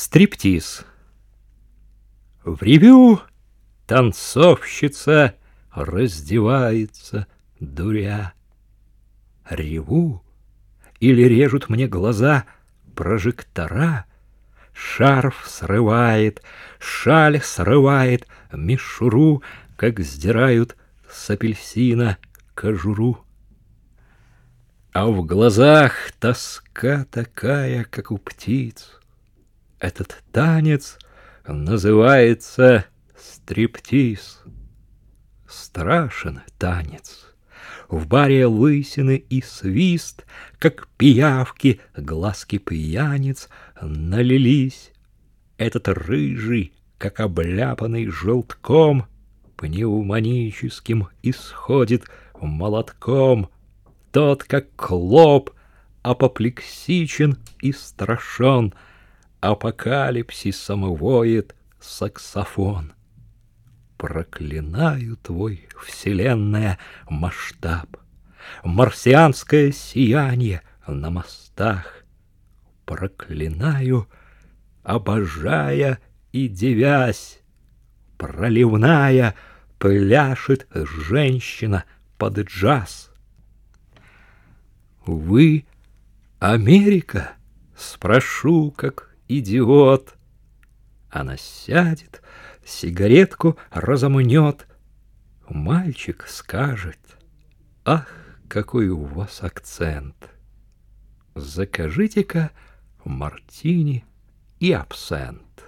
Стриптиз. В ревю танцовщица раздевается, дуря. Реву или режут мне глаза прожектора, Шарф срывает, шаль срывает, мишуру, Как сдирают с апельсина кожуру. А в глазах тоска такая, как у птиц, этот танец называется стриптиз. Страшен танец. В баре лысины и свист, Как пиявки, глазки пьяниц Налились. Этот рыжий, как обляпанный желтком, Пневмоническим исходит молотком. Тот, как клоп, апоплексичен и страшен — апокалипсисом воет саксофон. Проклинаю твой вселенная масштаб, Марсианское сияние на мостах. Проклинаю, обожая и девясь, Проливная пляшет женщина под джаз. Вы Америка? Спрошу, как идиот. Она сядет, сигаретку разомнет. Мальчик скажет, ах, какой у вас акцент. Закажите-ка мартини и абсент.